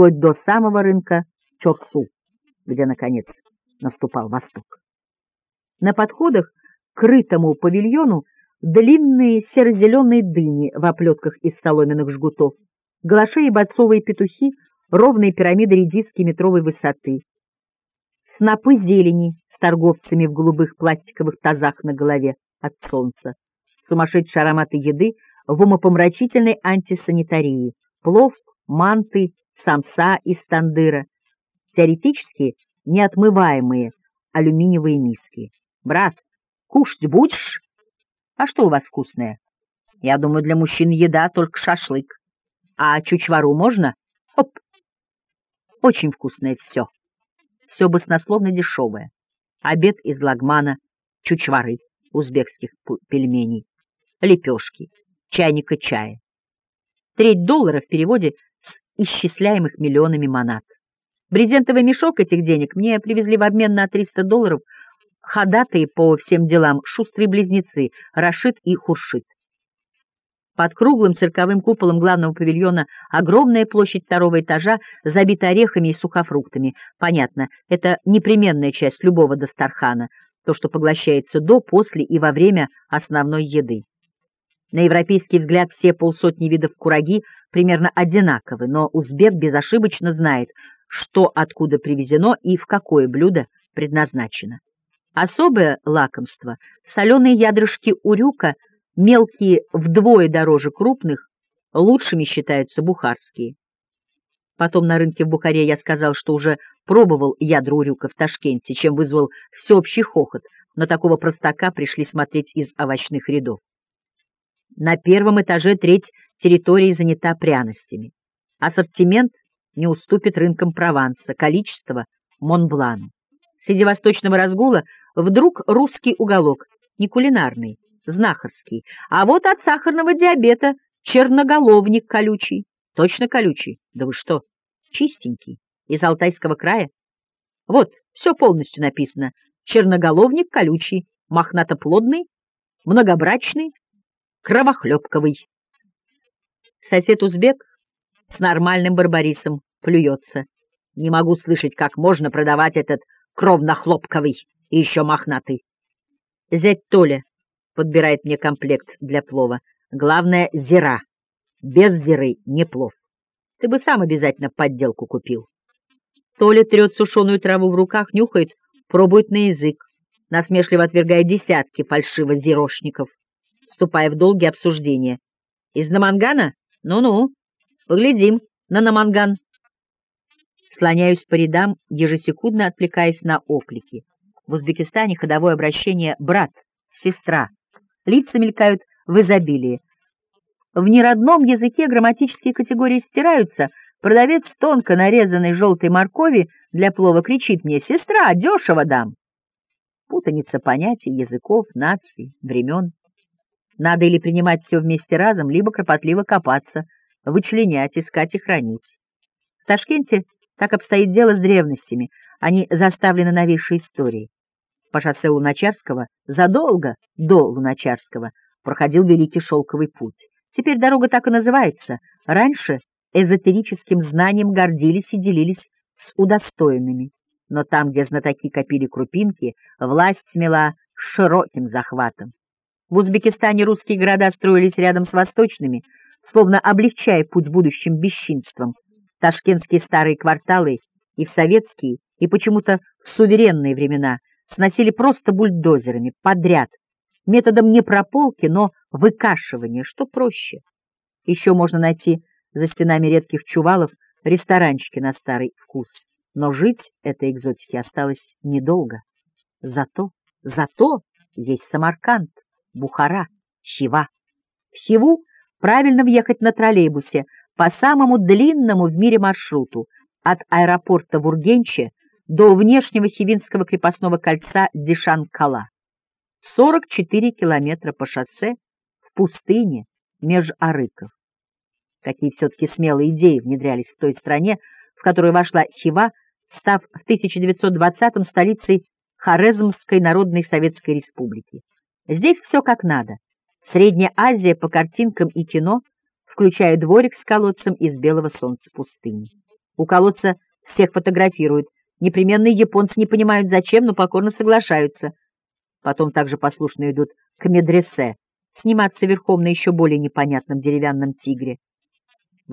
вплоть до самого рынка Чорсу, где, наконец, наступал Восток. На подходах к крытому павильону длинные серо-зеленые дыни в оплетках из соломенных жгутов, галаши и бойцовые петухи, ровные пирамиды редиски метровой высоты, снопы зелени с торговцами в голубых пластиковых тазах на голове от солнца, сумасшедшие ароматы еды в умопомрачительной антисанитарии, плов, манты, самса из тандыра, теоретически неотмываемые алюминиевые миски. «Брат, кушать будешь?» «А что у вас вкусное?» «Я думаю, для мужчин еда только шашлык. А чучвару можно?» «Оп!» «Очень вкусное все. Все баснословно дешевое. Обед из лагмана, чучвары, узбекских пельменей, лепешки, чайника чая. Треть доллара в переводе исчисляемых миллионами монат. Брезентовый мешок этих денег мне привезли в обмен на 300 долларов ходатые по всем делам шустрые близнецы Рашид и Хуршит. Под круглым цирковым куполом главного павильона огромная площадь второго этажа забита орехами и сухофруктами. Понятно, это непременная часть любого Дастархана, то, что поглощается до, после и во время основной еды. На европейский взгляд все полсотни видов кураги примерно одинаковы, но узбек безошибочно знает, что откуда привезено и в какое блюдо предназначено. Особое лакомство — соленые ядрышки урюка, мелкие вдвое дороже крупных, лучшими считаются бухарские. Потом на рынке в Бухаре я сказал, что уже пробовал ядра урюка в Ташкенте, чем вызвал всеобщий хохот, но такого простака пришли смотреть из овощных рядов. На первом этаже треть территории занята пряностями. Ассортимент не уступит рынкам Прованса, количество — Монблану. Среди восточного разгула вдруг русский уголок, не кулинарный, знахарский, а вот от сахарного диабета черноголовник колючий. Точно колючий? Да вы что, чистенький, из Алтайского края? Вот, все полностью написано. Черноголовник колючий, мохнатоплодный, многобрачный, кровохлебковый. Сосед-узбек с нормальным барбарисом плюется. Не могу слышать, как можно продавать этот кровнохлопковый и еще мохнатый. Зять Толя подбирает мне комплект для плова. Главное — зира. Без зиры не плов. Ты бы сам обязательно подделку купил. Толя трет сушеную траву в руках, нюхает, пробует на язык, насмешливо отвергая десятки фальшиво-зирошников, вступая в долгие обсуждения. Из Намангана? Ну-ну, поглядим на Наманган. Слоняюсь по рядам, ежесекундно отвлекаясь на оклики. В Узбекистане ходовое обращение «брат», «сестра». Лица мелькают в изобилии. В неродном языке грамматические категории стираются. Продавец тонко нарезанной желтой моркови для плова кричит мне «Сестра, дешево дам!» Путаница понятий, языков, наций, времен. Надо или принимать все вместе разом, либо кропотливо копаться, вычленять, искать и хранить. В Ташкенте так обстоит дело с древностями, они заставлены новейшей историей. По шоссе Луначарского задолго до Луначарского проходил Великий Шелковый путь. Теперь дорога так и называется. Раньше эзотерическим знанием гордились и делились с удостоенными. Но там, где знатоки копили крупинки, власть смела широким захватом. В Узбекистане русские города строились рядом с восточными, словно облегчая путь будущим бесчинствам, Ташкентские старые кварталы и в советские, и почему-то в суверенные времена сносили просто бульдозерами, подряд, методом не прополки, но выкашивания, что проще. Еще можно найти за стенами редких чувалов ресторанчики на старый вкус. Но жить этой экзотике осталось недолго. Зато, зато есть Самарканд, Бухара, Хива. В Хиву правильно въехать на троллейбусе — по самому длинному в мире маршруту от аэропорта в Ургенче до внешнего Хивинского крепостного кольца Дишан-Кала. 44 километра по шоссе в пустыне меж арыков. Какие все-таки смелые идеи внедрялись в той стране, в которую вошла Хива, став в 1920-м столицей Хорезмской Народной Советской Республики. Здесь все как надо. Средняя Азия по картинкам и кино включая дворик с колодцем из белого солнца пустыни. У колодца всех фотографируют. Непременные японцы не понимают зачем, но покорно соглашаются. Потом также послушно идут к медресе, сниматься верхом на еще более непонятном деревянном тигре.